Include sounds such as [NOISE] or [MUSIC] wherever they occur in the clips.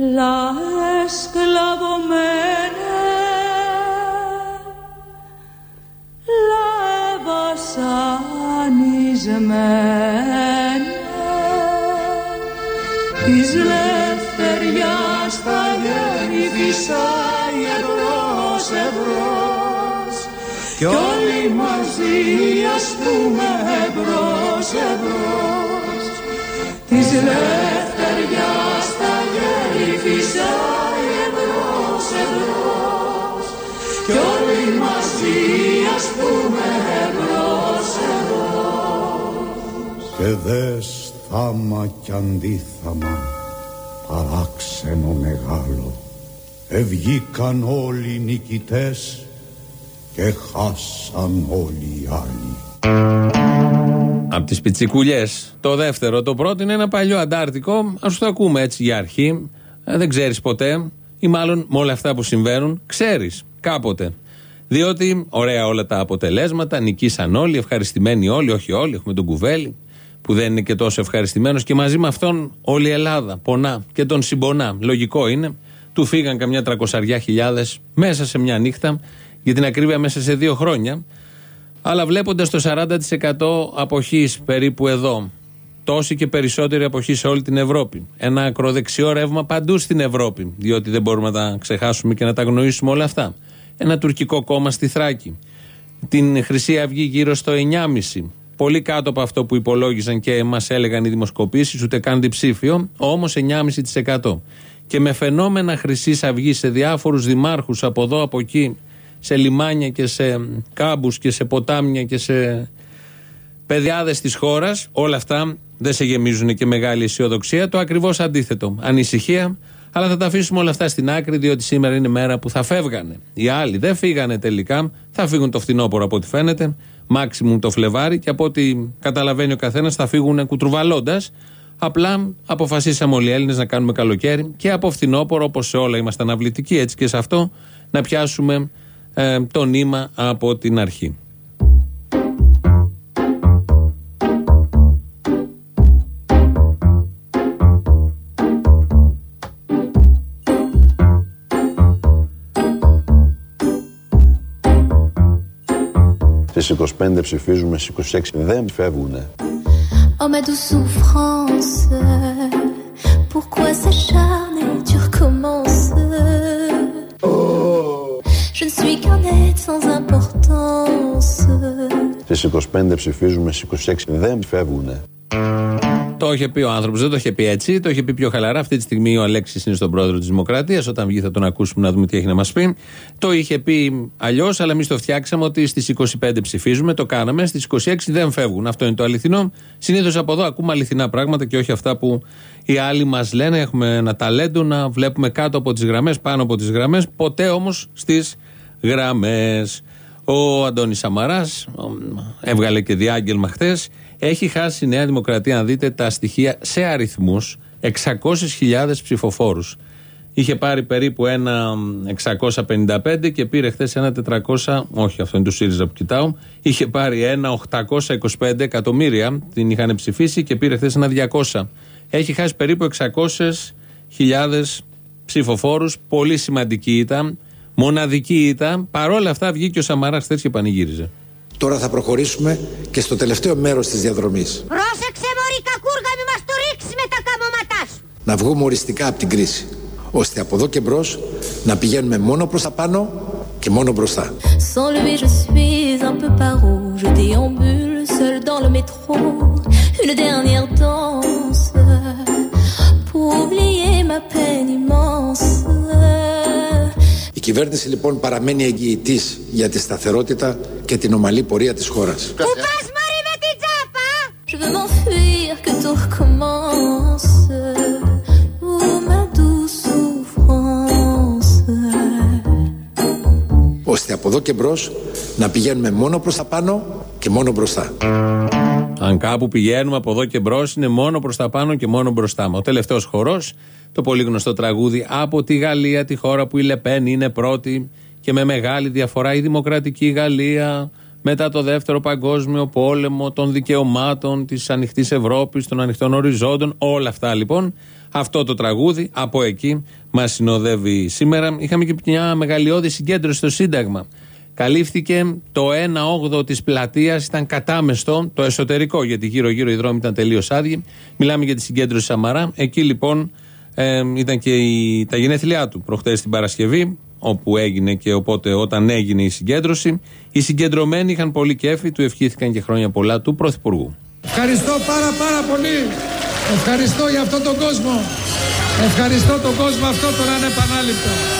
la esclavomene, la βασανισμένη της λευτεριάς τα γέννη φυσάει ευρώς ευρώς κι όλοι μαζί ας πούμε εμπρός εμπρός της λευτεριάς τα γέρι φυσάει εμπρός εμπρός κι όλοι μαζί ας πούμε εμπρός εμπρός και δες θάμα κι αντίθαμα παράξενο μεγάλο ευγήκαν όλοι οι νικητές και χάσαν όλοι οι άλλοι. Από τις πιτσικουλιές. Το δεύτερο. Το πρώτο είναι ένα παλιό αντάρτικο. Α το ακούμε έτσι για αρχή. Ε, δεν ξέρεις ποτέ, ή μάλλον με όλα αυτά που συμβαίνουν, ξέρεις κάποτε. Διότι ωραία όλα τα αποτελέσματα, νικήσαν όλοι, ευχαριστημένοι όλοι, όχι όλοι. Έχουμε τον Κουβέλη που δεν είναι και τόσο ευχαριστημένος και μαζί με αυτόν όλη η Ελλάδα πονά και τον συμπονά. Λογικό είναι. Του φύγαν καμιά τρακοσαριά χιλιάδες μέσα σε μια νύχτα για την ακρίβεια μέσα σε δύο χρόνια. Αλλά βλέποντας το 40% αποχής περίπου εδώ, τόση και περισσότερη αποχή σε όλη την Ευρώπη, ένα ακροδεξιό ρεύμα παντού στην Ευρώπη, διότι δεν μπορούμε να τα ξεχάσουμε και να τα γνωρίσουμε όλα αυτά. Ένα τουρκικό κόμμα στη Θράκη. Την Χρυσή Αυγή γύρω στο 9,5. Πολύ κάτω από αυτό που υπολόγιζαν και μας έλεγαν οι δημοσκοπήσεις, ούτε καν διψήφιο, όμως 9,5%. Και με φαινόμενα Χρυσής Αυγής σε διάφορους δημάρχους από εδώ από εκεί, σε λιμάνια και σε κάμπους και σε ποτάμια και σε παιδιάδες της χώρας όλα αυτά δεν σε γεμίζουν και μεγάλη αισιοδοξία το ακριβώς αντίθετο. Ανησυχία αλλά θα τα αφήσουμε όλα αυτά στην άκρη διότι σήμερα είναι μέρα που θα φεύγανε. Οι άλλοι δεν φύγανε τελικά. Θα φύγουν το φθινόπωρο από ό,τι φαίνεται μάξιμουμ το Φλεβάρι και από ό,τι καταλαβαίνει ο καθένας θα φύγουν κουτρουβαλώντας. Απλά αποφασίσαμε όλοι οι Έλληνες να κάνουμε καλοκαίρι και από φθινόπωρο, όπως σε όλα είμαστε αναβλητικοί, έτσι και σε αυτό, να πιάσουμε ε, το νήμα από την αρχή. Στις 25 ψηφίζουμε, στις 26 δεν φεύγουνε. Oh ma douce souffrance, pourquoi s'acharner, tu recommences Je ne suis qu'un être sans importance. Στις 25 ψηφίζουμε, στις 26 δεν φεύγουνε. Το είχε πει ο άνθρωπος, δεν το είχε πει έτσι. Το είχε πει πιο χαλαρά. Αυτή τη στιγμή ο Αλέξης είναι στον πρόεδρο της Δημοκρατίας. Όταν βγει θα τον ακούσουμε να δούμε τι έχει να μας πει. Το είχε πει αλλιώς, αλλά εμείς το φτιάξαμε ότι στις 25 ψηφίζουμε. Το κάναμε. Στις 26 δεν φεύγουν. Αυτό είναι το αληθινό. Συνήθως από εδώ ακούμε αληθινά πράγματα και όχι αυτά που οι άλλοι μας λένε. Έχουμε ένα ταλέντο να βλέπουμε κάτω από τις γραμμές, πάνω από τις γραμμές. Ποτέ όμως στις γραμμές. Ο Αντώνης Σαμαράς έβγαλε και διάγγελμα χθες. Έχει χάσει η Νέα Δημοκρατία, να δείτε τα στοιχεία σε αριθμούς, 600.000 ψηφοφόρους. Είχε πάρει περίπου ένα 655 και πήρε χθες ένα 400, όχι αυτό είναι του ΣΥΡΙΖΑ που κοιτάω, είχε πάρει ένα 825 εκατομμύρια, την είχαν ψηφίσει και πήρε χθες ένα 200. Έχει χάσει περίπου 600.000 ψηφοφόρους, πολύ σημαντική ήταν, μοναδική ήταν, παρόλα αυτά βγήκε ο Σαμαράς χθες και πανηγύριζε. Τώρα θα προχωρήσουμε και στο τελευταίο μέρος της διαδρομής. Πρόσεξε μωρή κακούργα μη μας το ρίξεις με τα καμώματά σου. Να βγούμε οριστικά από την κρίση. Ώστε από εδώ και μπρος να πηγαίνουμε μόνο προς τα πάνω και μόνο μπροστά. Sans lui, je suis un peu paro. Je déambule seul dans le métro. Une dernière danse pour oublier ma peine immense. Η κυβέρνηση λοιπόν παραμένει εγγυητής για τη σταθερότητα και την ομαλή πορεία της χώρας. Πού πας μωρή με την τσάπα. Je veux m'enfuir, que tout recommence. Oh, ma douce souffrance. Ώστε από εδώ και μπρος να πηγαίνουμε μόνο προς τα πάνω και μόνο μπροστά. Αν κάπου πηγαίνουμε από εδώ και μπρος, είναι μόνο προς τα πάνω και μόνο μπροστά μας. Ο τελευταίος χορός, το πολύ γνωστό τραγούδι από τη Γαλλία, τη χώρα που η Λεπέν είναι πρώτη και με μεγάλη διαφορά η δημοκρατική Γαλλία μετά το δεύτερο παγκόσμιο πόλεμο των δικαιωμάτων της ανοιχτής Ευρώπης, των ανοιχτών οριζόντων, όλα αυτά λοιπόν. Αυτό το τραγούδι από εκεί μας συνοδεύει σήμερα. Είχαμε και μια μεγαλειώδη συγκέντρωση στο Σύνταγμα. Καλύφθηκε το 1 8 της πλατείας, ήταν κατάμεστο, το εσωτερικό, γιατί γύρω-γύρω οι δρόμοι ήταν τελείως άδειοι. Μιλάμε για τη συγκέντρωση Σαμαρά. Εκεί λοιπόν ε, ήταν και η, τα γενέθλιά του προχτές την Παρασκευή, όπου έγινε και οπότε όταν έγινε η συγκέντρωση. Οι συγκεντρωμένοι είχαν πολύ κέφι, του ευχήθηκαν και χρόνια πολλά του Πρωθυπουργού. Ευχαριστώ πάρα πάρα πολύ. Ευχαριστώ για αυτόν τον κόσμο. Ευχαριστώ τον κόσμο αυτό τον ανεπανάληπτο.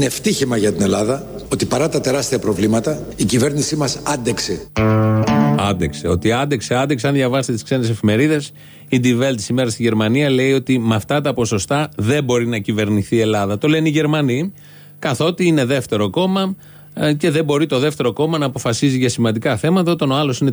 Είναι ευτύχημα για την Ελλάδα ότι παρά τα τεράστια προβλήματα η κυβέρνησή μας άντεξε. Άντεξε. Ότι άντεξε, άντεξε. Αν διαβάσετε τις ξένες εφημερίδες, η Die Welt σήμερα στη Γερμανία λέει ότι με αυτά τα ποσοστά δεν μπορεί να κυβερνηθεί η Ελλάδα. Το λένε οι Γερμανοί, καθότι είναι δεύτερο κόμμα ε, και δεν μπορεί το δεύτερο κόμμα να αποφασίζει για σημαντικά θέματα, όταν ο άλλος είναι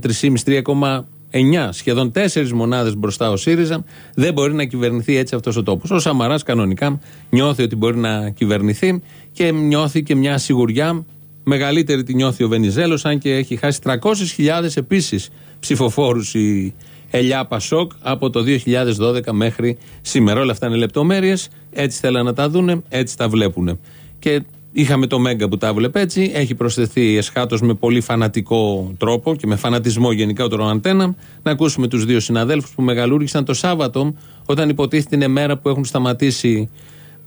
3,5-3,9, σχεδόν 4 μονάδες μπροστά ο ΣΥΡΙΖΑ, δεν μπορεί να κυβερνηθεί έτσι αυτός ο τόπος. Ο Σαμαράς κανονικά νιώθει ότι μπορεί να κυβερνηθεί και νιώθει και μια σιγουριά Μεγαλύτερη τη νιώθει ο Βενιζέλος, αν και έχει χάσει 300.000 επίσης ψηφοφόρους η Ελιά Πασόκ από το 2012 μέχρι σήμερα. Όλα αυτά είναι λεπτομέρειες. Έτσι θέλουν να τα δούνε, έτσι τα βλέπουν. Και είχαμε το Μέγκα που τα βλέπε έτσι. Έχει προσθεθεί εσχάτως με πολύ φανατικό τρόπο και με φανατισμό γενικά ο Αντένα. Να ακούσουμε τους δύο συναδέλφους που μεγαλούργησαν το Σάββατο, όταν υποτίθεται είναι μέρα που έχουν σταματήσει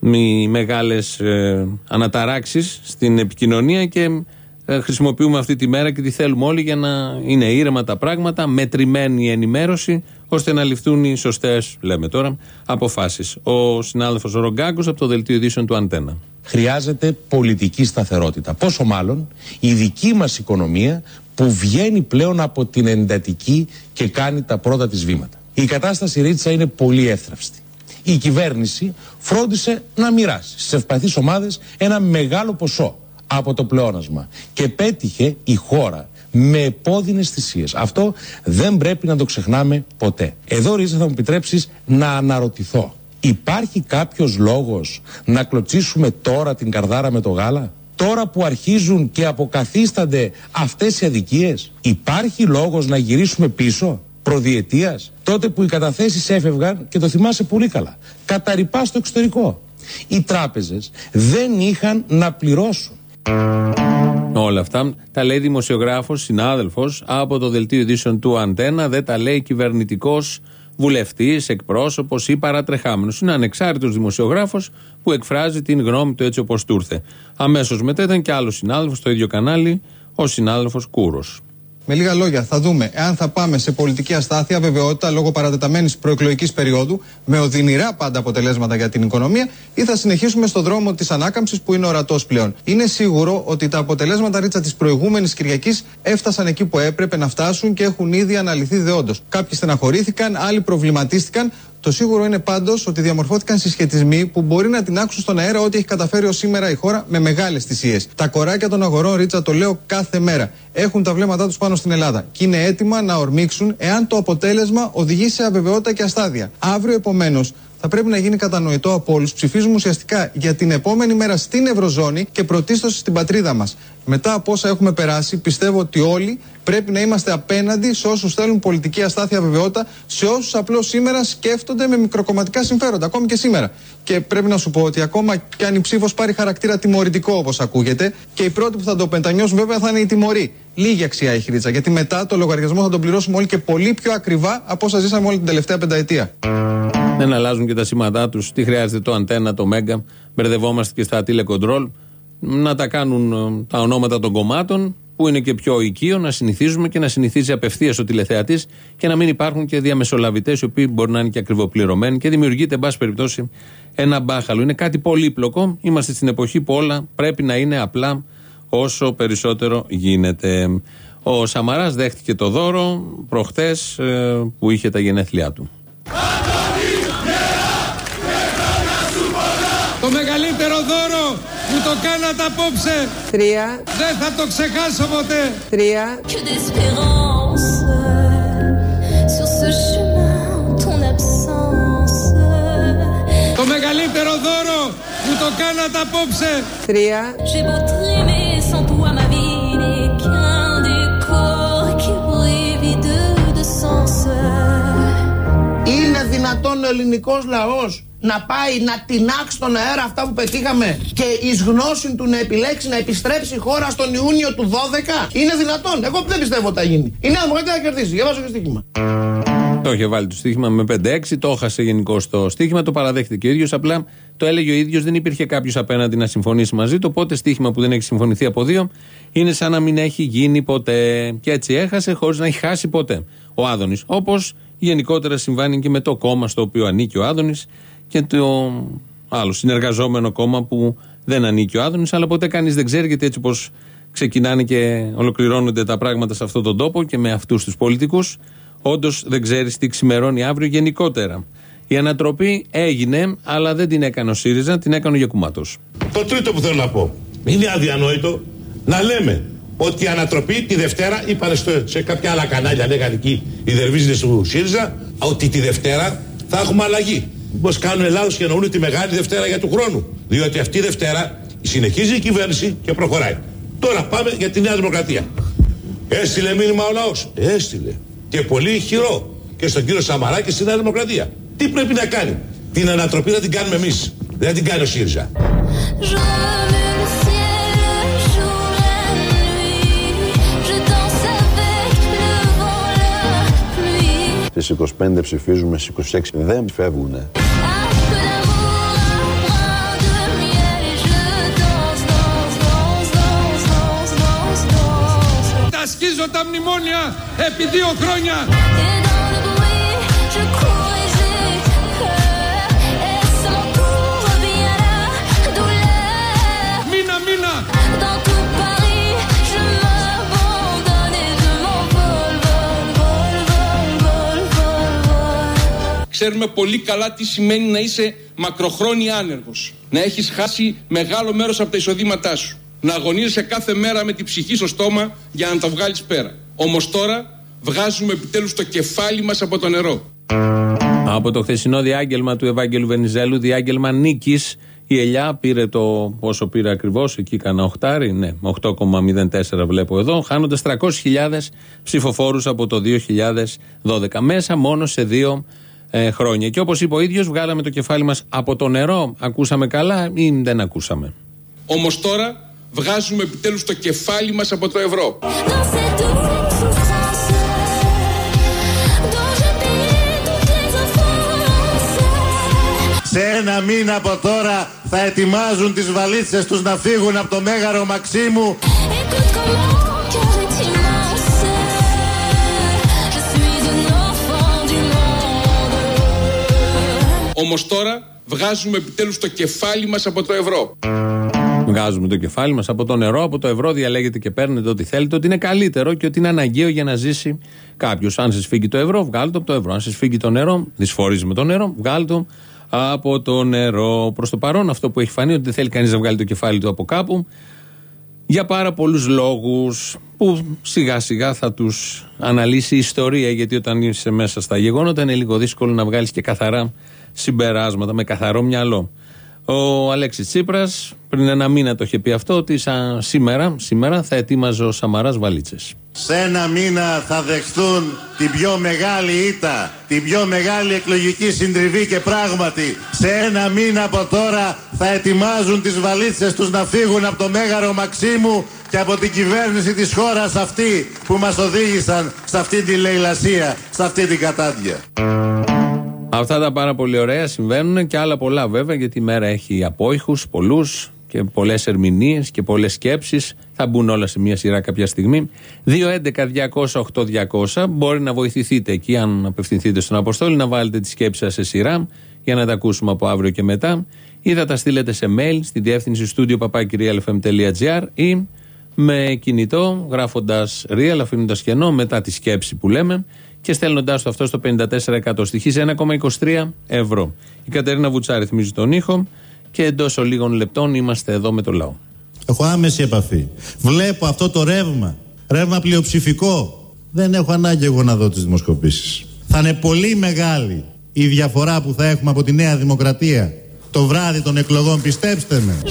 οι μεγάλες ε, αναταράξεις στην επικοινωνία και ε, χρησιμοποιούμε αυτή τη μέρα και τη θέλουμε όλοι για να είναι ήρεμα τα πράγματα, μετρημένη η ενημέρωση, ώστε να ληφθούν οι σωστές, λέμε τώρα, αποφάσεις. Ο συνάδελφος Ρογκάκος από το Δελτίο Ειδήσεων του Αντένα. Χρειάζεται πολιτική σταθερότητα. Πόσο μάλλον η δική μας οικονομία που βγαίνει πλέον από την εντατική και κάνει τα πρώτα της βήματα. Η κατάσταση Ρίτσα είναι πολύ εύθραυστη. Η κυβέρνηση φρόντισε να μοιράσει στις ευπαθείς ομάδες ένα μεγάλο ποσό από το πλεόνασμα και πέτυχε η χώρα με επώδυνες θυσίες. Αυτό δεν πρέπει να το ξεχνάμε ποτέ. Εδώ Ρίτσα θα μου επιτρέψεις να αναρωτηθώ. Υπάρχει κάποιος λόγος να κλωτσίσουμε τώρα την καρδάρα με το γάλα; Τώρα που αρχίζουν και αποκαθίστανται αυτές οι αδικίες. Υπάρχει λόγος να γυρίσουμε πίσω. Προδιετίας; Τότε που οι καταθέσεις έφευγαν και το θυμάσαι πολύ καλά. Καταρρυπά στο εξωτερικό. Οι τράπεζες δεν είχαν να πληρώσουν. Όλα αυτά τα λέει δημοσιογράφος, συνάδελφος από το Δελτίο Ειδήσεων του Αντένα. Δεν τα λέει κυβερνητικός βουλευτής, εκπρόσωπος ή παρατρεχάμενος. Είναι ανεξάρτητος δημοσιογράφος που εκφράζει την γνώμη του έτσι όπως του ήρθε. Αμέσως μετά ήταν και άλλος συνάδελφος στο ίδιο κανάλι, ο συνάδελφος Κούρος. Με λίγα λόγια, θα δούμε εάν θα πάμε σε πολιτική αστάθεια, βεβαιότητα λόγω παρατεταμένης προεκλογικής περίοδου, με οδυνηρά πάντα αποτελέσματα για την οικονομία, ή θα συνεχίσουμε στον δρόμο της ανάκαμψης που είναι ορατός πλέον. Είναι σίγουρο ότι τα αποτελέσματα ρίτσα της προηγούμενης Κυριακής έφτασαν εκεί που έπρεπε να φτάσουν και έχουν ήδη αναλυθεί δεόντως. Κάποιοι στεναχωρήθηκαν, άλλοι προβληματίστηκαν. Το σίγουρο είναι πάντως ότι διαμορφώθηκαν συσχετισμοί που μπορεί να την άξουν στον αέρα ό,τι έχει καταφέρει ως σήμερα η χώρα με μεγάλες θυσίες. Τα κοράκια των αγορών, Ρίτσα, το λέω κάθε μέρα, έχουν τα βλέμματά τους πάνω στην Ελλάδα και είναι έτοιμα να ορμήξουν εάν το αποτέλεσμα οδηγεί σε αβεβαιότητα και αστάδεια. Αύριο, επομένως, θα πρέπει να γίνει κατανοητό από όλους. Ψηφίζουμε ουσιαστικά για την επόμενη μέρα στην Ευρωζώνη και πρωτίστως στην πατρίδα μας. Μετά από όσα έχουμε περάσει, πιστεύω ότι όλοι πρέπει να είμαστε απέναντι σε όσους θέλουν πολιτική αστάθεια βεβαιότητα, σε όσους απλώς σήμερα σκέφτονται με μικροκομματικά συμφέροντα, ακόμη και σήμερα. Και πρέπει να σου πω ότι ακόμα και αν η ψήφος πάρει χαρακτήρα τιμωρητικό όπως ακούγεται, και οι πρώτοι που θα το πεντανιώσουν βέβαια θα είναι οι τιμωροί. Λίγη αξία έχει ρίτσα, γιατί μετά το λογαριασμό θα τον πληρώσουμε όλοι και πολύ πιο ακριβά από όσα ζήσαμε όλη την τελευταία πενταετία. Δεν αλλάζουν και τα σήματά τους. Τι χρειάζεται το αντένα, το μέγκα. Μπερδευόμαστε και στα τηλεκοντρόλ. να τα κάνουν ε, τα ονόματα των κομμάτων, που είναι και πιο οικείο, να συνηθίζουμε και να συνηθίζει απευθείας ο τηλεθεατής και να μην υπάρχουν και διαμεσολαβητές οι οποίοι μπορεί να είναι και ακριβοπληρωμένοι και δημιουργείται, εν πάση περιπτώσει, ένα μπάχαλο. Είναι κάτι πολύπλοκο. Είμαστε στην εποχή που όλα πρέπει να είναι απλά όσο περισσότερο γίνεται. Ο Σαμαράς δέχτηκε το δώρο προχτές που είχε τα γενέθλιά του. Το μεγαλύτερο δώρο που το κάνατε απόψε. Τρία. Δεν θα το ξεχάσω ποτέ. Τρία. Que d'espérance sur ce chemin, ton absence. Το μεγαλύτερο δώρο που το κάνατε απόψε. Τρία. J'ai beau trimer sans toi, ma vie n'est qu'un décor qui brille vide de sens. Είναι δυνατόν ο ελληνικός λαός να πάει να τεινάξει στον αέρα αυτά που πετύχαμε και εις γνώση του να επιλέξει να επιστρέψει η χώρα στον Ιούνιο του 12. Είναι δυνατόν. Εγώ δεν πιστεύω ότι θα γίνει. Η Νέα Δημοκρατία θα κερδίσει. Διαβάζω και στοίχημα. Το είχε βάλει το στοίχημα με 5-6, το έχασε γενικώ το στοίχημα, το παραδέχτηκε και ο ίδιος. Απλά το έλεγε ο ίδιος, δεν υπήρχε κάποιος απέναντι να συμφωνήσει μαζί του. Οπότε στοίχημα που δεν έχει συμφωνηθεί από δύο είναι σαν να μην έχει γίνει ποτέ. Και έτσι έχασε χωρίς να έχει χάσει ποτέ ο Άδωνης. Όπως γενικότερα συμβάνει και με το κόμμα στο οποίο ανήκει ο Άδωνης και το άλλο συνεργαζόμενο κόμμα που δεν ανήκει ο Άδωνης, αλλά ποτέ κανείς δεν ξέρει γιατί έτσι όπω ξεκινάνε και ολοκληρώνονται τα πράγματα σε αυτόν τον τόπο και με αυτούς τους πολιτικούς, όντως δεν ξέρεις τι ξημερώνει αύριο γενικότερα. Η ανατροπή έγινε, αλλά δεν την έκανε ο ΣΥΡΙΖΑ, την έκανε ο Γεκουμάτο. Το τρίτο που θέλω να πω. Είναι αδιανόητο να λέμε ότι η ανατροπή τη Δευτέρα, είπανε στο, σε κάποια άλλα κανάλια, λέγανε εκεί οι δερβίζιδε του ΣΥΡΙΖΑ, ότι τη Δευτέρα θα έχουμε αλλαγή. Μήπως κάνουν λάθος και εννοούν τη μεγάλη Δευτέρα για του χρόνου. Διότι αυτή η Δευτέρα συνεχίζει η κυβέρνηση και προχωράει. Τώρα πάμε για τη Νέα Δημοκρατία. Έστειλε μήνυμα ο λαός. Έστειλε. Και πολύ χειρό. Και στον κύριο Σαμαρά και στη Νέα Δημοκρατία. Τι πρέπει να κάνει. Την ανατροπή να την κάνουμε εμείς. Δεν την κάνει ο ΣΥΡΙΖΑ. Στις 25 ψηφίζουμε στις 26, δεν φεύγουνε. Τα σκίζω τα μνημόνια! Επί δύο χρόνια! Ξέρουμε πολύ καλά τι σημαίνει να είσαι μακροχρόνια άνεργος. Να έχεις χάσει μεγάλο μέρος από τα εισοδήματά σου. Να αγωνίζεσαι κάθε μέρα με την ψυχή στο στόμα για να τα βγάλεις πέρα. Όμως τώρα βγάζουμε επιτέλους το κεφάλι μας από το νερό. Από το χθεσινό διάγγελμα του Ευάγγελου Βενιζέλου, διάγγελμα νίκης, η Ελιά πήρε το πόσο πήρε ακριβώς, εκεί κάνα οχτάρι, ναι, 8,04 βλέπω εδώ, χάνοντας 300.000 ψηφοφόρους από το 2012. Μέσα μόνο σε δύο ε, χρόνια. Και όπως είπε ο ίδιος, βγάλαμε το κεφάλι μας από το νερό. Ακούσαμε καλά ή δεν ακούσαμε; Όμως τώρα βγάζουμε επιτέλους το κεφάλι μας από το ευρώ. Dans cette douce souffrance dont je paie toutes les offenses. Σε ένα μήνα από τώρα θα ετοιμάζουν τις βαλίτσες τους να φύγουν από το Μέγαρο Μαξίμου Όμως τώρα βγάζουμε επιτέλους το κεφάλι μας από το ευρώ. Βγάζουμε το κεφάλι μας από το νερό, από το ευρώ, διαλέγετε και παίρνετε ό,τι θέλετε, ότι είναι καλύτερο και ότι είναι αναγκαίο για να ζήσει κάποιος. Αν σας φύγει το ευρώ, βγάλτε το από το ευρώ. Αν σας φύγει το νερό, δυσφορίζει με το νερό, βγάλτε το από το νερό. Προς το παρόν, αυτό που έχει φανεί ότι δεν θέλει κανείς να βγάλει το κεφάλι του από κάπου, για πάρα πολλούς λόγους που σιγά σιγά θα τους αναλύσει η ιστορία γιατί όταν είσαι μέσα στα γεγονότα είναι λίγο δύσκολο να βγάλεις και καθαρά συμπεράσματα με καθαρό μυαλό. Ο Αλέξης Τσίπρας πριν ένα μήνα το είχε πει αυτό ότι σαν σήμερα, σήμερα θα ετοίμαζε ο Σαμαράς βαλίτσες. Σε ένα μήνα θα δεχθούν την πιο μεγάλη ήττα, την πιο μεγάλη εκλογική συντριβή και πράγματι σε ένα μήνα από τώρα θα ετοιμάζουν τις βαλίτσες τους να φύγουν από το Μέγαρο Μαξίμου και από την κυβέρνηση της χώρας αυτή που μας οδήγησαν σε αυτή τη λαιλασία, σε αυτή την κατάδια. Αυτά τα πάρα πολύ ωραία συμβαίνουν και άλλα πολλά βέβαια γιατί η μέρα έχει απόϊχους πολλούς και πολλές ερμηνείες και πολλές σκέψεις. Θα μπουν όλα σε μια σειρά κάποια στιγμή. 2.11.200.8.200 μπορεί να βοηθηθείτε εκεί, αν απευθυνθείτε στον Αποστόλη, να βάλετε τη σκέψη σας σε σειρά για να τα ακούσουμε από αύριο και μετά. Ή θα τα στείλετε σε mail στη διεύθυνση studio papakirialfm.gr ή με κινητό, γράφοντας real, αφήνοντας κενό μετά τη σκέψη που λέμε και στέλνοντάς το αυτό στο 54%. Στοιχίζει 1,23 ευρώ. Η Κατερίνα Βουτσάρη θυμίζει τον ήχο και εντός λίγων λεπτών είμαστε εδώ με το λαό. Έχω άμεση επαφή. Βλέπω αυτό το ρεύμα. Ρεύμα πλειοψηφικό. Δεν έχω ανάγκη εγώ να δω τις δημοσκοπήσεις. Θα είναι πολύ μεγάλη η διαφορά που θα έχουμε από τη Νέα Δημοκρατία το βράδυ των εκλογών, πιστέψτε με.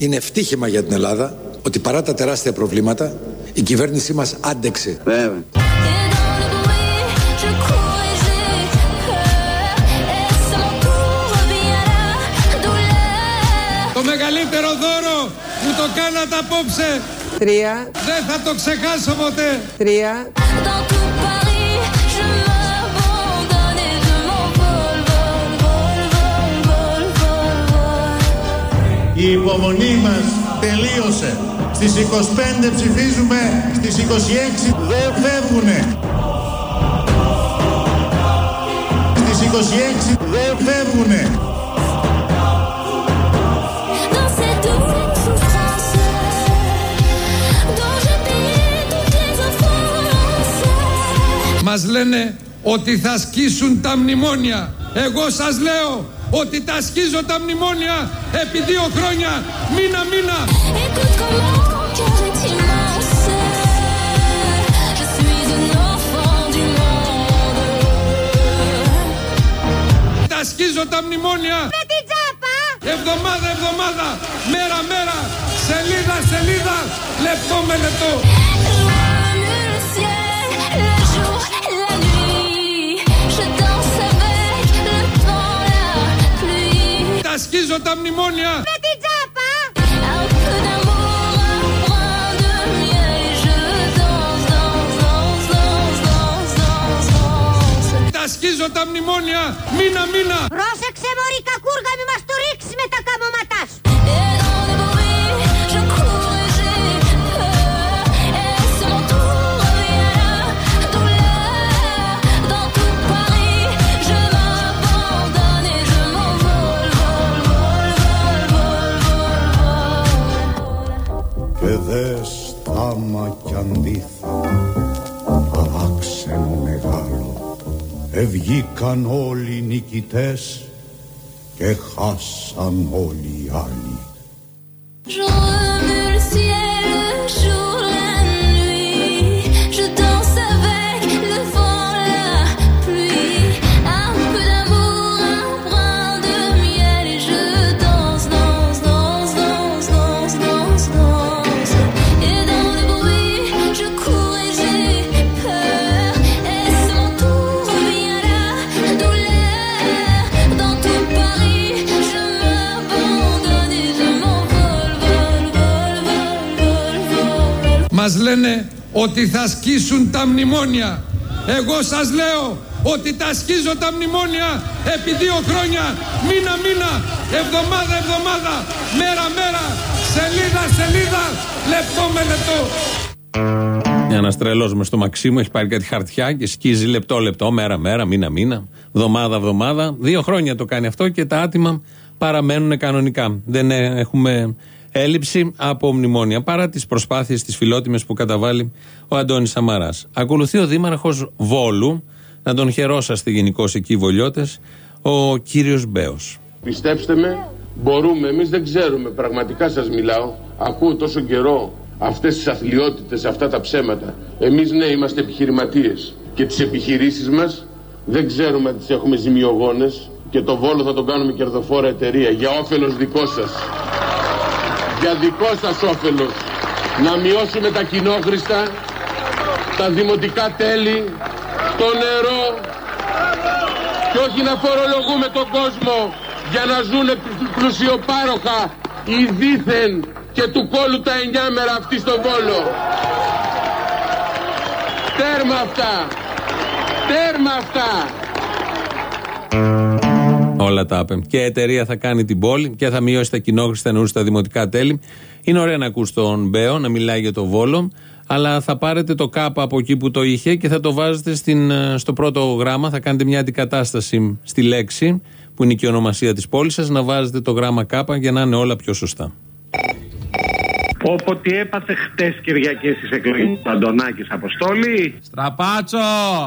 Είναι ευτύχημα για την Ελλάδα ότι παρά τα τεράστια προβλήματα η κυβέρνησή μας άντεξε. Βέβαια. Το μεγαλύτερο δώρο που το κάνατε απόψε. Τρία. Δεν θα το ξεχάσω ποτέ. Τρία. Η υπομονή μας τελείωσε. Στις 25 ψηφίζουμε, στις 26 δεν φεύγουνε. Στις 26 δεν φεύγουνε. Μας λένε ότι θα σκίσουν τα μνημόνια. Εγώ σας λέω ότι τα σκίζω τα μνημόνια επί δύο χρόνια, μήνα μήνα. Τα σκίζω τα μνημόνια. Με την τσάπα. Εβδομάδα εβδομάδα, μέρα μέρα, σελίδα σελίδα, λεπτό με λεπτό. Σκίζω τα μνημόνια. Με την τσάπα. Τα σκίζω τα μνημόνια. Μήνα μήνα. Πρόσεξε Ευγήκαν όλοι οι νικητές και χάσαν όλοι οι άλλοι ότι θα σκίσουν τα μνημόνια Εγώ σας λέω ότι τα σκίζω τα μνημόνια επί δύο χρόνια Μήνα μήνα, εβδομάδα εβδομάδα, μέρα μέρα, σελίδα σελίδα, λεπτό με λεπτό Ένας τρελός μες στο Μαξίμου έχει πάρει κάτι χαρτιά και σκίζει λεπτό-λεπτό, μέρα-μέρα, μήνα-μήνα, βδομάδα-βδομάδα. Δύο χρόνια το κάνει αυτό και τα άτομα παραμένουν κανονικά. Δεν ε, έχουμε έλλειψη από μνημόνια παρά τις προσπάθειες τις φιλότιμες που καταβάλει ο Αντώνης Σαμαράς. Ακολουθεί ο Δήμαρχος Βόλου, να τον χαιρόσαστε γενικώς εκεί οι Βολιώτες, ο κύριος Μπέος. Πιστέψτε με, μπορούμε, εμείς δεν ξέρουμε, πραγματικά σας μιλάω, ακούω τόσο καιρό αυτές τις αθλειότητες, αυτά τα ψέματα. Εμείς ναι, είμαστε επιχειρηματίες και τις επιχειρήσεις μας δεν ξέρουμε αν τις έχουμε ζημιογόνες και το Βόλο θα τον κάνουμε κερδοφόρα εταιρεία για όφελος δικό σας. Για δικό σας όφελος. Να μειώσουμε τα κοινόχρηστα, τα δημοτικά τέλη, το νερό, και όχι να φορολογούμε τον κόσμο για να ζουνε πλουσιοπάροχα οι δίθεν και του κόλου τα εννιά μέρα αυτή στο Βόλο. Τέρμα αυτά. Τέρμα αυτά. Όλα τα είπε. Και η εταιρεία θα κάνει την πόλη και θα μειώσει τα κοινόχρηστα νου στα δημοτικά τέλη. Είναι ωραία να ακούς τον Μπέο να μιλάει για το Βόλο, αλλά θα πάρετε το κάπα από εκεί που το είχε και θα το βάζετε στην, ε, στο πρώτο γράμμα. Θα κάνετε μια αντικατάσταση στη λέξη που είναι και η ονομασία της πόλης σας, να βάζετε το γράμμα κάπα για να είναι όλα πιο σωστά. Όπω τι έπαθε χτες Κυριακή στις εκλογές του Αντωνάκης Αποστόλη. Στραπάτσο!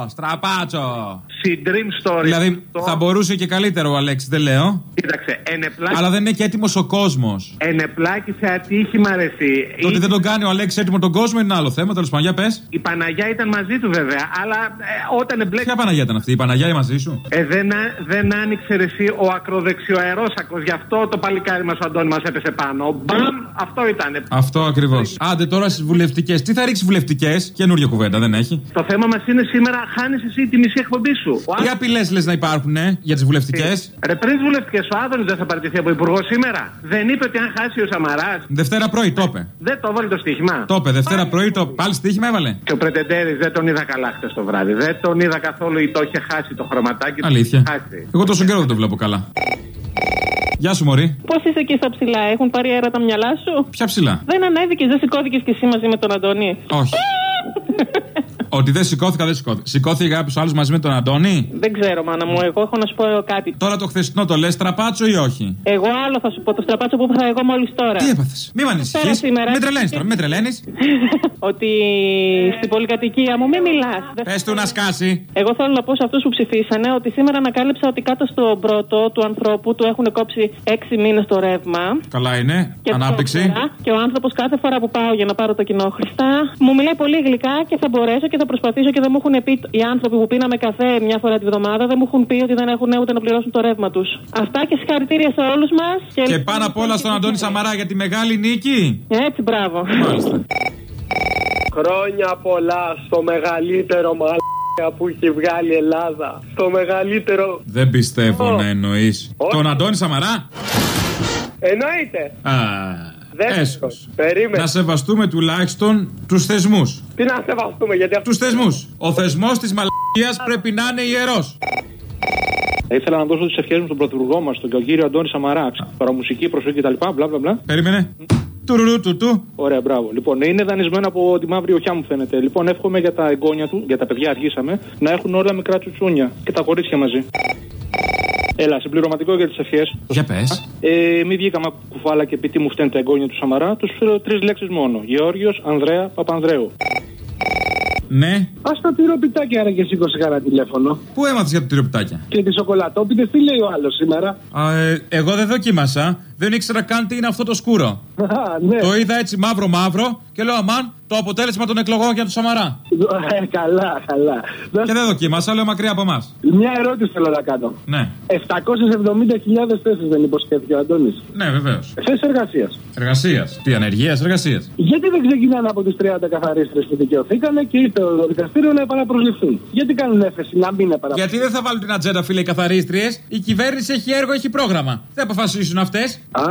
Στραπάτσο! Συντρίμ story. Δηλαδή θα μπορούσε και καλύτερο ο Αλέξης, δεν λέω. Κοίταξε, ενεπλάκη. Αλλά δεν είναι και έτοιμος ο κόσμος. Ενεπλάκη σε ατύχημα αρεσί. Το ότι δεν τον κάνει ο Αλέξης έτοιμο τον κόσμο είναι ένα άλλο θέμα. Τέλος πάντων, για πες. Η Παναγιά ήταν μαζί του βέβαια, αλλά ε, όταν εμπλέκει. Ποια Παναγιά ήταν αυτή, η Παναγιά είναι μαζί σου; Ε, δεν, α- δεν άνοιξε ρε εσύ ο ακροδεξιοαερόσακος. Γι' αυτό το παλικάρι μας ο Αντώνη μας έπεσε πάνω. Μπαμ, αυτό ήταν. Αυτό ακριβώς. Άντε τώρα στις βουλευτικές. Τι θα ρίξει βουλευτικές, καινούργια κουβέντα δεν έχει. Το θέμα μας είναι σήμερα χάνεις εσύ τη μισή εκπομπή σου. Ο Τι απειλές λες να υπάρχουν ε, για τις βουλευτικές; Ρε πριν βουλευτικές, ο Άδωνης δεν θα παραιτηθεί από υπουργό σήμερα. Δεν είπε ότι αν χάσει ο Σαμαρά. Δευτέρα πρωί, το είπε. Δεν το έβαλε το στοίχημα. Το είπε, Δευτέρα πρωί, το πάλι στοίχημα έβαλε. Και ο Πρετεντέρης δεν τον είδα καλά χτε το βράδυ. Δεν τον είδα καθόλου ή το είχε χάσει το χρωματάκι. του. Αλήθεια. Χάσει. Εγώ τόσο καιρό δεν το βλέπω καλά. Γεια σου, Μωρή. Πώς είσαι εκεί στα ψηλά, έχουν πάρει αέρα τα μυαλά σου; Ποια ψηλά; Δεν ανέβηκες, δεν σηκώθηκες κι εσύ μαζί με τον Αντώνη; Όχι. Ότι δεν σηκώθηκα, δεν σηκώθηκα. Σηκώθηκε κάποιος άλλος μαζί με τον Αντώνη; Δεν ξέρω, μάνα μου, εγώ έχω να σου πω κάτι. Τώρα το χθεσινό το λες τραπάτσο ή όχι; Εγώ άλλο θα σου πω, το στραπάτσο που είχα εγώ μόλις τώρα. Τι έπαθες; Μη με Πέρα ανησυχείς. σήμερα. Με τρελαίνεις τώρα, με τρελαίνεις. [LAUGHS] Ότι στην πολυκατοικία μου μην μιλάς. Πες του να σκάσει. Εγώ θέλω να πω σε αυτούς που ψηφίσανε ότι σήμερα ανακάλυψα ότι κάτω στο πρώτο του ανθρώπου του έχουν κόψει 6 μήνες το ρεύμα. Καλά είναι. Και Ανάπτυξη. τώρα, Και ο άνθρωπος κάθε φορά που πάω για να πάρω το κοινόχρηστα μου μιλάει πολύ γλυκά και θα μπορέσω και θα προσπαθήσω και δεν μου έχουν πει οι άνθρωποι που πίναμε καφέ μια φορά τη βδομάδα δεν μου έχουν πει ότι δεν έχουν ούτε να πληρώσουν το ρεύμα τους. Αυτά και συγχαρητήρια σε όλους μας. Και πάνω απ' όλα στον Αντώνη Σαμαρά για τη μεγάλη νίκη. Έτσι, μπράβο. Χρόνια πολλά στο μεγαλύτερο μαλάκα που έχει βγάλει η Ελλάδα. Στο μεγαλύτερο. Δεν πιστεύω να εννοείς. Τον Αντώνη Σαμαρά; Εννοείται. Α, Δεύτερο. Έσχος. Περίμενε. Να σεβαστούμε τουλάχιστον τους θεσμούς. Τι να σεβαστούμε, γιατί αυτό. Τους θεσμούς. Ο θεσμός της μαλακίας πρέπει να είναι ιερός. Ήθελα να δώσω τις ευχές μου στον πρωθυπουργό μας, τον κύριο Αντώνη Σαμαρά. Παραμουσική προσοχή κτλ. Μπλα μπλα μπλα. Περίμενε. Τουρουρού του του. Ωραία, μπράβο. Λοιπόν, είναι δανεισμένο από τη μαύρη οχιά μου φαίνεται. Λοιπόν, εύχομαι για τα εγγόνια του, για τα παιδιά αργήσαμε, να έχουν όλα μικρά τσουτσούνια και τα κορίτσια μαζί. Έλα, συμπληρωματικό για τις ευχές. Για πες. Ε, μην βγήκαμε από κουφάλα και πει τι μου φταίνουν τα εγγόνια του Σαμαρά. Τους φέρω τρεις λέξεις μόνο. Γεώργιος, Ανδρέα, Παπανδρέου. Ναι. Α το τυροπιτάκι άρα και σήκωσε κανένα τηλέφωνο. Πού έμαθες για το τυροπιτάκια. Και τη σοκολατόπιτε, τι λέει ο άλλος σήμερα; Α, ε, εγώ δεν δοκίμασα. Δεν ήξερα καν τι είναι αυτό το σκούρο. Α, ναι. Το είδα έτσι μαύρο-μαύρο και λέω αμάν το αποτέλεσμα των εκλογών για τον Σαμαρά. Ε, καλά, καλά. Και δεν δοκίμασα, λέω μακριά από εμάς. Μια ερώτηση θέλω να κάνω. Ναι. 770.000 θέσεις δεν υποσχέθηκε ο Αντώνης; Ναι, βεβαίως. Θέσεις εργασίας. Εργασίας. Τι ανεργίας, εργασίας. Γιατί δεν ξεκινάνε από τις 30 καθαρίστρες που δικαιωθήκανε και είπε το δικαστήριο να επαναπροσληφθούν. Γιατί κάνουν έφεση να μην επαναπροσληφθούν. Γιατί δεν θα βάλουν την ατζέντα, φίλε, οι καθαρίστριες. Η κυβέρνηση έχει έργο, έχει πρόγραμμα. Δεν αποφασίσουν αυτές. Α,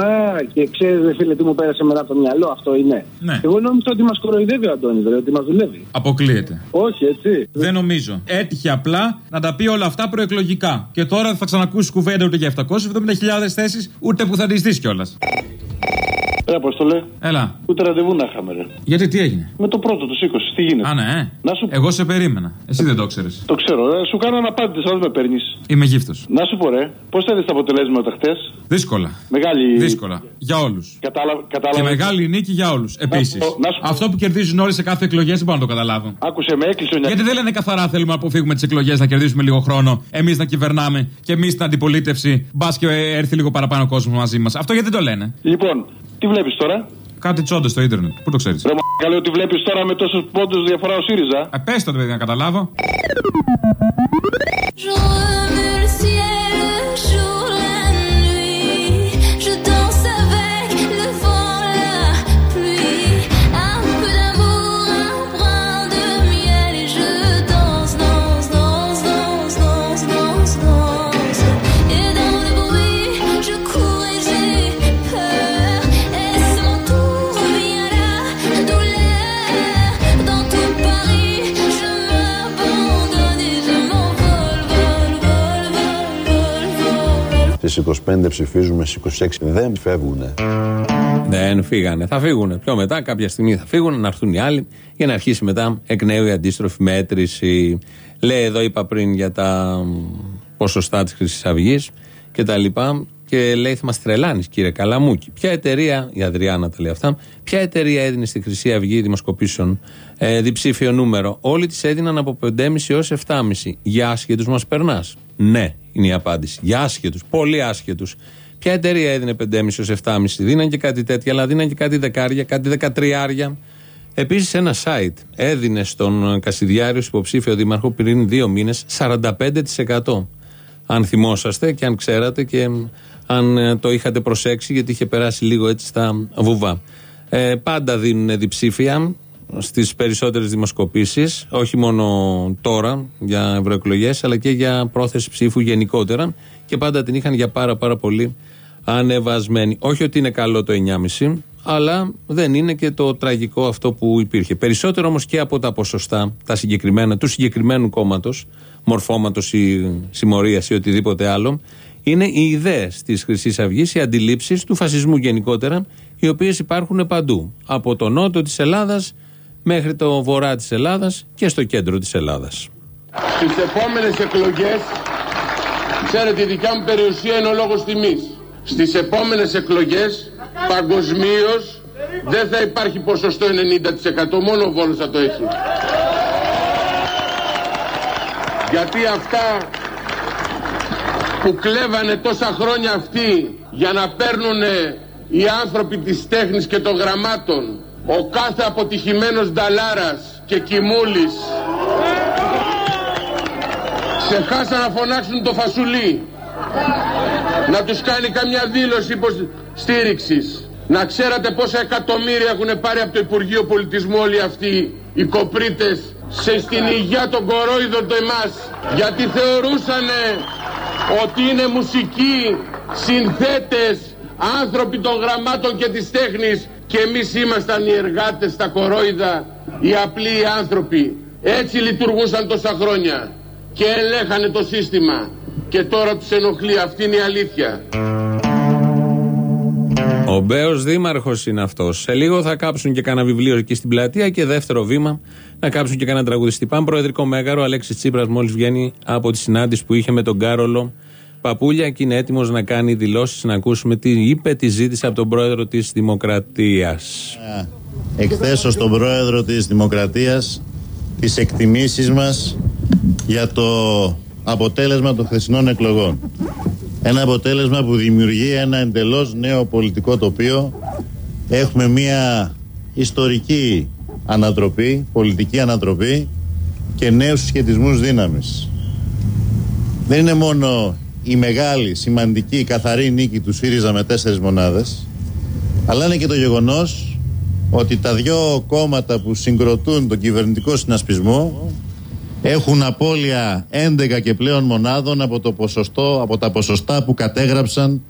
και ξέρεις, φίλε, τι μου πέρασε μετά από το μυαλό, αυτό είναι. Ναι. Εγώ νόμιζα ότι μας κοροϊδεύει ο Αντώνης, δηλαδή ότι μας δουλεύει. Αποκλείεται. Όχι, έτσι. Δεν νομίζω. Έτυχε απλά να τα πει όλα αυτά προεκλογικά. Και τώρα δεν θα ξανακούσεις κουβέντα ούτε για 770.000 θέσεις, ούτε που θα τη δει κιόλας. Ρε, Αποστολέ. Έλα. Ούτε ραντεβού να είχαμε, ρε. Γιατί τι έγινε; Με το πρώτο, το 20, τι γίνεται; Α, ναι, ε. Να σου... Εγώ σε περίμενα. Εσύ δεν το ξέρεις. Το ξέρω, ε, σου κάνω αναπάντηση, αλλά δεν με παίρνεις. Είμαι γύφτος. Να σου πω, ρε, πώς θα δει τα αποτελέσματα χτε. Δύσκολα. Μεγάλη. Δύσκολα. Για όλους. Κατάλαβα. Και Κατάλαβα. μεγάλη νίκη για όλους. Επίσης. πω, να σου πω. Αυτό που κερδίζουν όλοι σε κάθε εκλογές δεν μπορώ να το καταλάβω. Άκουσε με, έκλεισε ο Νιακ- Γιατί δεν λένε καθαρά θέλουμε να αποφύγουμε τις εκλογές, να κερδίσουμε λίγο χρόνο. Εμείς να κυβερνάμε και εμείς στην αντιπολίτευση. Μπας και έρθει λίγο παραπάνω κόσμος μαζί μας. Αυτό γιατί δεν το λένε; Λοιπόν, τι βλέπεις τώρα; Κάτι τσόντε στο ίντερνετ. Πού το ξέρεις; Ρε, μα καλέ ότι βλέπεις τώρα με τόσους πόντους διαφορά ο ΣΥΡΙΖΑ. Ε, πες το παιδί να καταλάβω. Στις 25 ψηφίζουμε, στις 26 δεν φεύγουνε. Δεν φύγανε. Θα φύγουν. Πιο μετά, κάποια στιγμή θα φύγουν, να έρθουν οι άλλοι για να αρχίσει μετά εκ νέου η αντίστροφη μέτρηση. Λέει εδώ, είπα πριν για τα ποσοστά της Χρυσής Αυγής και τα λοιπά. Και λέει, θα μας τρελάνεις, κύριε Καλαμούκη. Ποια εταιρεία, η Αδριάννα τα λέει αυτά, ποια εταιρεία έδινε στη Χρυσή Αυγή δημοσκοπήσεων ε, διψήφιο νούμερο; Όλοι τις έδιναν από 5,5 έως 7,5. Για άσχετους μας περνάς; Ναι, είναι η απάντηση. Για άσχετους, πολύ άσχετους. Ποια εταιρεία έδινε 5,5 έω 7,5. Δίναν και κάτι τέτοια, αλλά δίναν και κάτι δεκάρια, κάτι δεκατριάρια. Επίσης, ένα site έδινε στον Κασιδιάριο υποψήφιο δήμαρχο πριν δύο μήνες 45%. Αν θυμόσαστε και αν ξέρατε και αν ε, το είχατε προσέξει, γιατί είχε περάσει λίγο έτσι στα βουβά. Ε, πάντα δίνουν διψήφια στις περισσότερες δημοσκοπήσεις, όχι μόνο τώρα για ευρωεκλογές, αλλά και για πρόθεση ψήφου γενικότερα. Και πάντα την είχαν για πάρα πάρα πολύ ανεβασμένη. Όχι ότι είναι καλό το 9,5, αλλά δεν είναι και το τραγικό αυτό που υπήρχε. Περισσότερο όμως και από τα ποσοστά, τα συγκεκριμένα, του συγκεκριμένου κόμματος, μορφώματος ή συμμορίας ή οτιδήποτε άλλο, είναι οι ιδέες της Χρυσής Αυγής, οι αντιλήψεις του φασισμού γενικότερα, οι οποίες υπάρχουν παντού. Από το νότο της Ελλάδας μέχρι το βορρά της Ελλάδας και στο κέντρο της Ελλάδας. Στις επόμενες εκλογές, ξέρετε, η δικιά μου περιουσία είναι ο λόγος τιμής. Στις επόμενες εκλογές, παγκοσμίως, δεν θα υπάρχει ποσοστό 90%, μόνο ο Βόλος θα το έχει. Γιατί αυτά που κλέβανε τόσα χρόνια αυτοί για να παίρνουν οι άνθρωποι της τέχνης και των γραμμάτων ο κάθε αποτυχημένος Νταλάρας και Κιμούλης ξεχάσαν να φωνάξουν το φασουλί. Να τους κάνει καμιά δήλωση στήριξης. Να ξέρατε πόσα εκατομμύρια έχουν πάρει από το Υπουργείο Πολιτισμού όλοι αυτοί οι κοπρίτες σε στην υγεία των κορόιδων το εμάς. Γιατί θεωρούσανε ότι είναι μουσικοί, συνθέτες, άνθρωποι των γραμμάτων και της τέχνης και εμείς ήμασταν οι εργάτες, τα κορόιδα, οι απλοί άνθρωποι. Έτσι λειτουργούσαν τόσα χρόνια και ελέγχανε το σύστημα και τώρα τους ενοχλεί. Αυτή είναι η αλήθεια. Ο Μπέος Δήμαρχος είναι αυτός. Σε λίγο θα κάψουν και κανένα βιβλίο εκεί στην πλατεία και δεύτερο βήμα να κάψουν και κανένα τραγουδιστή. Πάμε προεδρικό μέγαρο. Ο Αλέξης Τσίπρας μόλις βγαίνει από τη συνάντηση που είχε με τον Κάρολο Παπούλια και είναι έτοιμος να κάνει δηλώσεις. Να ακούσουμε τι είπε, τι ζήτησε από τον πρόεδρο της Δημοκρατίας. Εκθέσως στον πρόεδρο της Δημοκρατίας τις εκτιμήσεις μας για το αποτέλεσμα των χθεσινών εκλογών. Ένα αποτέλεσμα που δημιουργεί ένα εντελώς νέο πολιτικό τοπίο. Έχουμε μια ιστορική ανατροπή, πολιτική ανατροπή και νέους συσχετισμούς δύναμης. Δεν είναι μόνο η μεγάλη, σημαντική, καθαρή νίκη του ΣΥΡΙΖΑ με τέσσερις μονάδες, αλλά είναι και το γεγονός ότι τα δυο κόμματα που συγκροτούν τον κυβερνητικό συνασπισμό έχουν απώλεια 11 και πλέον μονάδων από, το ποσοστό, από τα ποσοστά που κατέγραψαν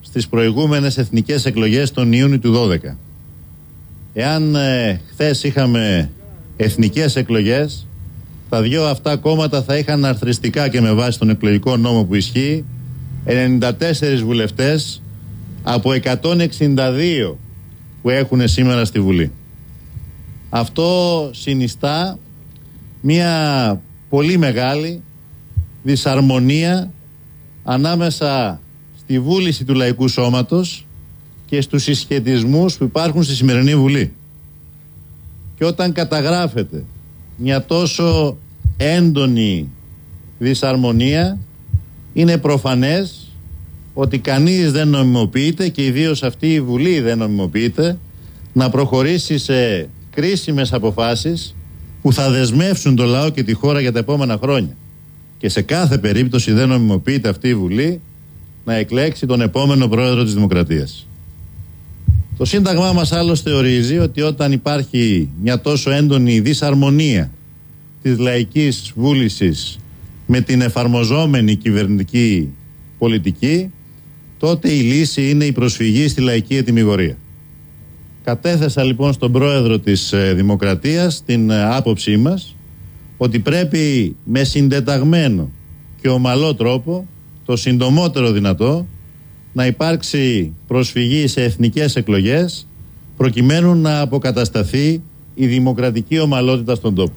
στις προηγούμενες εθνικές εκλογές τον Ιούνιο του 12. Εάν ε, χθες είχαμε εθνικές εκλογές, τα δύο αυτά κόμματα θα είχαν αρθριστικά και με βάση τον εκλογικό νόμο που ισχύει 94 βουλευτές από 162 που έχουν σήμερα στη Βουλή. Αυτό συνιστά μια πολύ μεγάλη δυσαρμονία ανάμεσα στη βούληση του λαϊκού σώματος και στους συσχετισμούς που υπάρχουν στη σημερινή Βουλή. Και όταν καταγράφεται μια τόσο έντονη δυσαρμονία είναι προφανές ότι κανείς δεν νομιμοποιείται και ιδίως αυτή η Βουλή δεν νομιμοποιείται να προχωρήσει σε κρίσιμες αποφάσεις που θα δεσμεύσουν το λαό και τη χώρα για τα επόμενα χρόνια. Και σε κάθε περίπτωση δεν νομιμοποιείται αυτή η Βουλή να εκλέξει τον επόμενο πρόεδρο της Δημοκρατίας. Το Σύνταγμά μας άλλωστε ορίζει ότι όταν υπάρχει μια τόσο έντονη δυσαρμονία της λαϊκής βούλησης με την εφαρμοζόμενη κυβερνητική πολιτική τότε η λύση είναι η προσφυγή στη λαϊκή ετοιμιγορία. Κατέθεσα λοιπόν στον πρόεδρο της ε, Δημοκρατίας την ε, άποψή μας ότι πρέπει με συντεταγμένο και ομαλό τρόπο το συντομότερο δυνατό να υπάρξει προσφυγή σε εθνικές εκλογές προκειμένου να αποκατασταθεί η δημοκρατική ομαλότητα στον τόπο.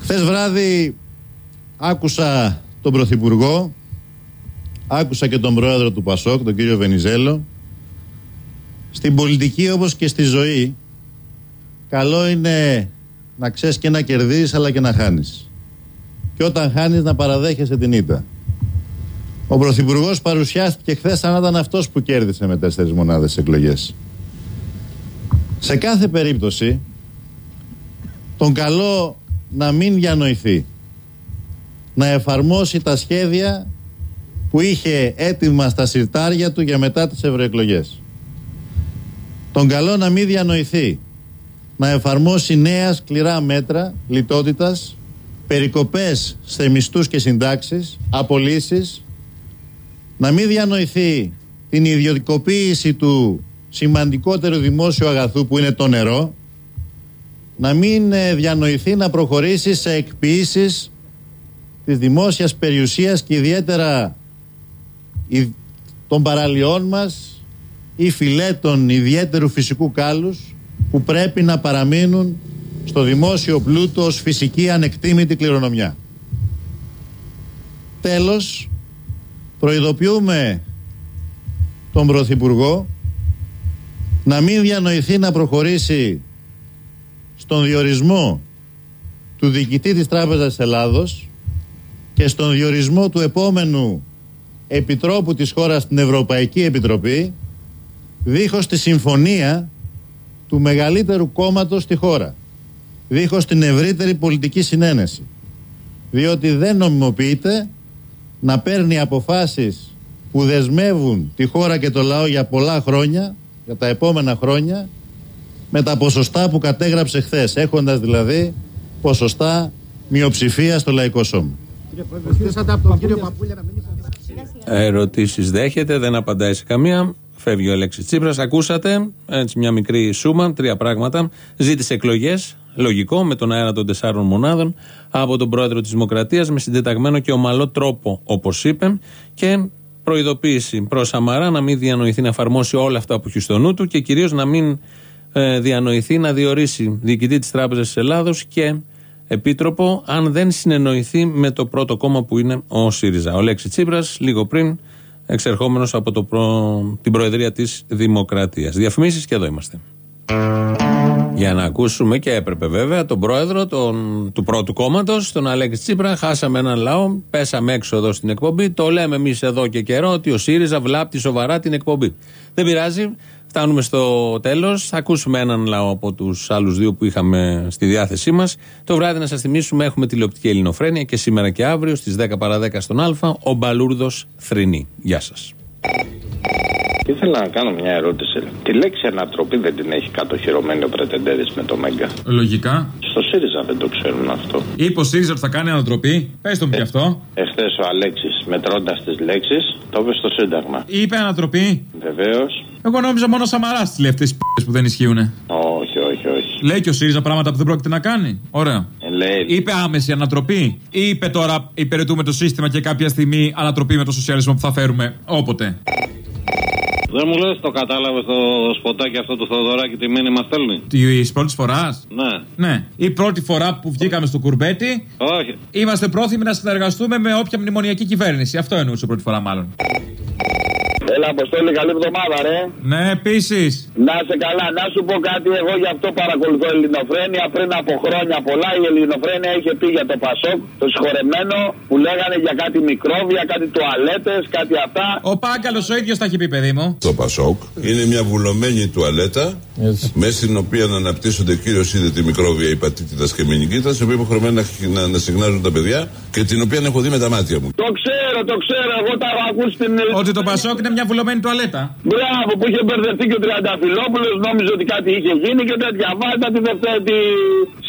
Χθες βράδυ άκουσα τον Πρωθυπουργό, άκουσα και τον Πρόεδρο του Πασόκ, τον κύριο Βενιζέλο. Στην πολιτική όπως και στη ζωή, καλό είναι να ξέρεις και να κερδίζεις αλλά και να χάνεις. Και όταν χάνεις να παραδέχεσαι την ήττα. Ο Πρωθυπουργός παρουσιάστηκε χθες σαν να ήταν αυτός που κέρδισε με τέσσερις μονάδες εκλογές. Σε κάθε περίπτωση, τον καλό να μην διανοηθεί, να εφαρμόσει τα σχέδια που είχε έτοιμα στα συρτάρια του για μετά τις ευρωεκλογές. Τον καλό να μην διανοηθεί, να εφαρμόσει νέα σκληρά μέτρα λιτότητας, περικοπές σε μισθούς και συντάξεις, απολύσεις, να μην διανοηθεί την ιδιωτικοποίηση του σημαντικότερου δημόσιου αγαθού που είναι το νερό, να μην ε, διανοηθεί να προχωρήσει σε εκποίησεις της δημόσιας περιουσίας και ιδιαίτερα των παραλιών μας ή φυλέτων ιδιαίτερου φυσικού κάλους που πρέπει να παραμείνουν στο δημόσιο πλούτο ως φυσική ανεκτήμητη κληρονομιά. Τέλος, προειδοποιούμε τον Πρωθυπουργό να μην διανοηθεί να προχωρήσει στον διορισμό του διοικητή της Τράπεζας της Ελλάδος και στον διορισμό του επόμενου επιτρόπου της χώρας στην Ευρωπαϊκή Επιτροπή δίχως τη συμφωνία του μεγαλύτερου κόμματος στη χώρα δίχως την ευρύτερη πολιτική συνένεση. Διότι δεν νομιμοποιείται να παίρνει αποφάσεις που δεσμεύουν τη χώρα και το λαό για πολλά χρόνια, για τα επόμενα χρόνια, με τα ποσοστά που κατέγραψε χθες, έχοντας δηλαδή ποσοστά μειοψηφία στο Λαϊκό Σώμα. Ερωτήσεις δέχεται, δεν απαντάει σε καμία. Φεύγει ο Αλέξης Τσίπρας. Ακούσατε έτσι μια μικρή σούμα, τρία πράγματα. Ζήτησε εκλογές, λογικό, με τον αέρα των τεσσάρων μονάδων, από τον πρόεδρο της Δημοκρατίας, με συντεταγμένο και ομαλό τρόπο, όπως είπε, και προειδοποίηση προς Σαμαρά να μην διανοηθεί να εφαρμόσει όλα αυτά που έχει στο νου του και κυρίως να μην ε, διανοηθεί να διορίσει διοικητή της Τράπεζας της Ελλάδος και επίτροπο, αν δεν συνεννοηθεί με το πρώτο κόμμα που είναι ο ΣΥΡΙΖΑ. Ο Λέξης Τσίπρας, λίγο πριν, εξερχόμενος από το την Προεδρία της Δημοκρατίας. Διαφημίσεις και εδώ είμαστε. Για να ακούσουμε και έπρεπε βέβαια τον πρόεδρο τον, του πρώτου κόμματος, τον Αλέξη Τσίπρα. Χάσαμε έναν λαό, πέσαμε έξω εδώ στην εκπομπή. Το λέμε εμείς εδώ και καιρό ότι ο ΣΥΡΙΖΑ βλάπτει σοβαρά την εκπομπή. Δεν πειράζει. Φτάνουμε στο τέλος. Θα ακούσουμε έναν λαό από τους άλλους δύο που είχαμε στη διάθεσή μας. Το βράδυ, να σας θυμίσουμε, έχουμε τηλεοπτική ελληνοφρένεια και σήμερα και αύριο στις 10 παρα 10 στον Α, ο Μπαλούρδος Θρηνή. Γεια σας. Ήθελα να κάνω μια ερώτηση. Τη λέξη ανατροπή δεν την έχει κατοχυρωμένη ο Πρετεντέρης με το Μέγκα. Λογικά. Στο ΣΥΡΙΖΑ δεν το ξέρουν αυτό. Είπε ο ΣΥΡΙΖΑ ότι θα κάνει ανατροπή. Πες το μου ε, κι αυτό. Εχθές ο Αλέξης μετρώντας τις λέξεις το είπε στο Σύνταγμα. Είπε ανατροπή. Βεβαίως. Εγώ νόμιζα μόνο Σαμαράς τι λέει αυτές τις που δεν ισχύουν. Όχι, όχι, όχι. Λέει και ο ΣΥΡΙΖΑ πράγματα που δεν πρόκειται να κάνει. Ωραία. Ε, λέει. Είπε άμεση ανατροπή. Ή είπε τώρα υπηρετούμε το σύστημα και κάποια στιγμή ανατροπή με το σοσιαλισμό που θα φέρουμε όποτε. Δεν μου λες, το κατάλαβες το σποτάκι αυτό του Θοδωράκη τι μήνυμα στέλνει; Της πρώτη φοράς; Ναι. Ναι. Η πρώτη φορά που βγήκαμε στο κουρμπέτι. Όχι. Είμαστε πρόθυμοι να συνεργαστούμε με όποια μνημονιακή κυβέρνηση. Αυτό εννοούσε πρώτη φορά, μάλλον. Έλα, Αποστόλη, καλή εβδομάδα, ρε. Ναι, επίσης. Να σε καλά, να σου πω κάτι. Εγώ γι' αυτό παρακολουθώ Ελληνοφρένια. Πριν από χρόνια πολλά η Ελληνοφρένια είχε πει για το Πασόκ, το συγχωρεμένο, που λέγανε για κάτι μικρόβια, κάτι τουαλέτες, κάτι αυτά. Ο Πάγκαλος ο ίδιος τα έχει πει, παιδί μου. Το Πασόκ είναι μια βουλωμένη τουαλέτα μέσα στην οποία να αναπτύσσονται κύριο τη μικρόβια υπατήτητα και μηνικήτα, οι οποίοι υποχρεωμένοι να, να, να συχνάζουν τα παιδιά και την οποία έχω δει με τα μάτια μου. Το ξέρω, το ξέρω. Εγώ τα έχω ακούσει στην Ότι το Πασόκ είναι μια βουλωμένη τουαλέτα. Μπράβο, που είχε μπερδευτεί και ο Τριανταφυλόπουλος, νόμιζε ότι κάτι είχε γίνει και τέτοια. Βάλτε τη Δευτέρα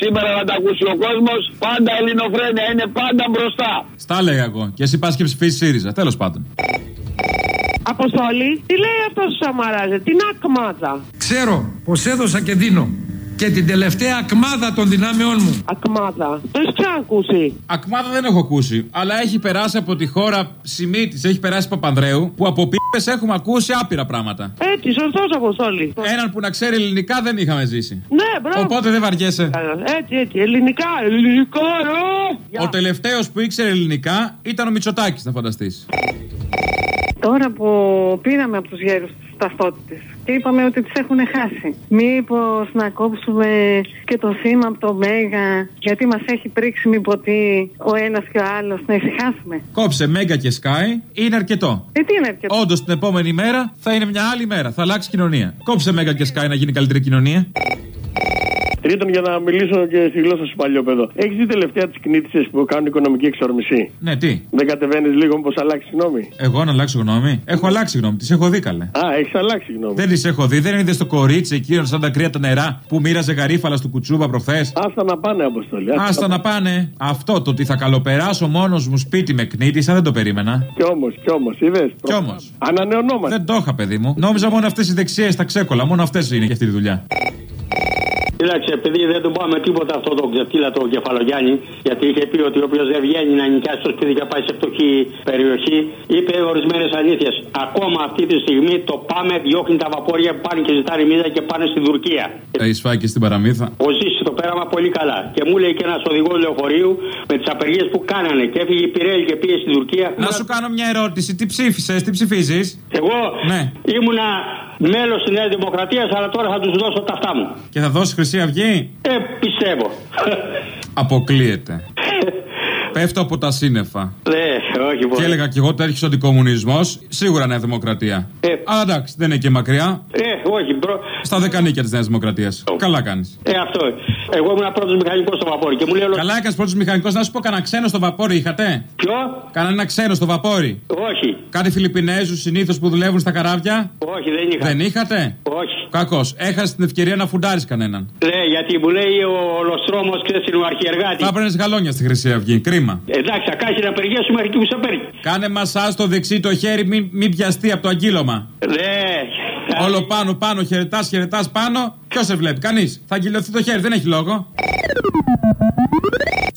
σήμερα να τα ακούσει ο κόσμος. Πάντα ελληνοφρένια είναι πάντα μπροστά. Στα λέγα εγώ. Και εσύ πας και ψηφίσεις ΣΥΡΙΖΑ. Τέλος πάντων. Αποστόλη, τι λέει αυτός ο Σαμαράζε, την ακμάδα. Ξέρω πως έδωσα και δίνω και την τελευταία ακμάδα των δυνάμεών μου. Ακμάδα. Το έχει ξανακούσει. Ακμάδα δεν έχω ακούσει. Αλλά έχει περάσει από τη χώρα Σιμίτη, έχει περάσει Παπανδρέου, που από πίπες έχουμε ακούσει άπειρα πράγματα. Έτσι, σωστός Αποστόλη. Έναν που να ξέρει ελληνικά δεν είχαμε ζήσει. Ναι, μπράβο. Οπότε δεν βαριέσαι. Έτσι, έτσι. Ελληνικά, ελληνικά, ρε. Ο τελευταίος που ήξερε ελληνικά ήταν ο Μητσοτάκης, να φανταστείς. Τώρα που πήραμε από τους γέρους τι ταυτότητες και είπαμε ότι τις έχουν χάσει. Μήπως να κόψουμε και το θύμα από το Μέγα, γιατί μας έχει πρίξει μη ποτή ο ένας και ο άλλος, να ησυχάσουμε. Κόψε Μέγκα και Sky, είναι αρκετό. Ε, τι είναι αρκετό; Όντως την επόμενη μέρα θα είναι μια άλλη μέρα. Θα αλλάξει κοινωνία. Κόψε Μέγκα και Sky να γίνει καλύτερη κοινωνία. Τρίτον, για να μιλήσω και στη γλώσσα σου παλιό Έχεις δει τελευταία τις κνήτησε που κάνουν οικονομική εξορμησή. Ναι, τι; Δεν κατεβαίνεις λίγο πώ αλλάξει γνώμη; Εγώ να αλλάξω γνώμη; Έχω αλλάξει γνώμη. Τις έχω δει καλέ. Α, έχεις αλλάξει γνώμη. Δεν τις έχω δει. Δεν είδες το κορίτσι εκείνο σαν τα κρύα τα νερά που μοίραζε γαρίφαλα του κουτσούμπα προχθές; Άστα να πάνε, Αποστολή. Άστα να πάνε. Αυτό το ότι θα καλοπεράσω μόνος μου σπίτι με κνήτησα δεν το περίμενα. Κι όμως, κι όμως, είδες. Κι όμως. Ανανεωνόμαστε. Δεν το είχα, παιδί μου. Νόμιζα μόνο αυτές οι δεξιέ τα ξέκολα. Μόνο αυτές είναι για αυτή τη δουλειά. Κοίταξε, επειδή δεν του πάμε τίποτα αυτό το ξεφτύλα το κεφαλογιάννη, γιατί είχε πει ότι όποιος δεν βγαίνει να νοικιάσει το σπίτι και πάει σε φτωχή περιοχή, είπε ορισμένες αλήθειες. Ακόμα αυτή τη στιγμή το πάμε, διώχνει τα βαπόρια που πάνε και ζητάνε μίζα και πάνε στην Τουρκία. Έχεις φάει και στην παραμύθα; Ο Ζήση το πέραμα πολύ καλά. Και μου λέει και ένας οδηγός λεωφορείου με τις απεργίες που κάνανε. Και έφυγε η Πυρέλη και πήγε στην Τουρκία. Να σου κάνω μια ερώτηση. Τι ψήφισες, τι ψηφίζεις; Εγώ ναι. ήμουνα μέλος της Νέας Δημοκρατίας, αλλά τώρα θα τους δώσω τα αυτά μου. Και θα δώσει Χρυσή Αυγή; Ε, πιστεύω. Αποκλείεται. Πέφτω από τα σύννεφα. Ναι, όχι πολύ. Και έλεγα κι εγώ ότι έρχεται ο αντικομουνισμό. Σίγουρα Νέα Δημοκρατία. Ε. Αλλά εντάξει, δεν είναι και μακριά. Ε, όχι, μπρο. Στα δεκανίκια της Νέας Δημοκρατίας. Καλά κάνεις. Ε, αυτό. Εγώ ήμουν πρώτος μηχανικός στο βαπόρι και μου λέει. Καλά έκανες πρώτος μηχανικός. Να σου πω κανένα ξένο στο βαπόρι είχατε; Ποιο; Κανένα ξένο στο βαπόρι; Όχι. Κάτι Φιλιππινέζους συνήθως που δουλεύουν στα καράβια; Όχι, δεν είχα. Δεν είχατε; Όχι. Κακός. Έχασες την ευκαιρία να φουντάρεις κανέναν. Ναι, γιατί μου λέει ο Λοστρόμος, ξέρεις, είναι ο αρχιεργάτης. Θα έπαιρνες γαλόνια στη Χρυσή Αυγή. Κρίμα. Εντάξει, θα κάνει την απεργία σου μέχρι και που σε παίρνει. Κάνε μασάζ στο δεξί το χέρι, μην, μην πιαστεί από το αγκύλωμα. Ναι. Όλο πάνω, πάνω, χαιρετάς, χαιρετάς πάνω. Ποιος σε βλέπει, κανείς. Θα αγκυλωθεί το χέρι, δεν έχει λόγο.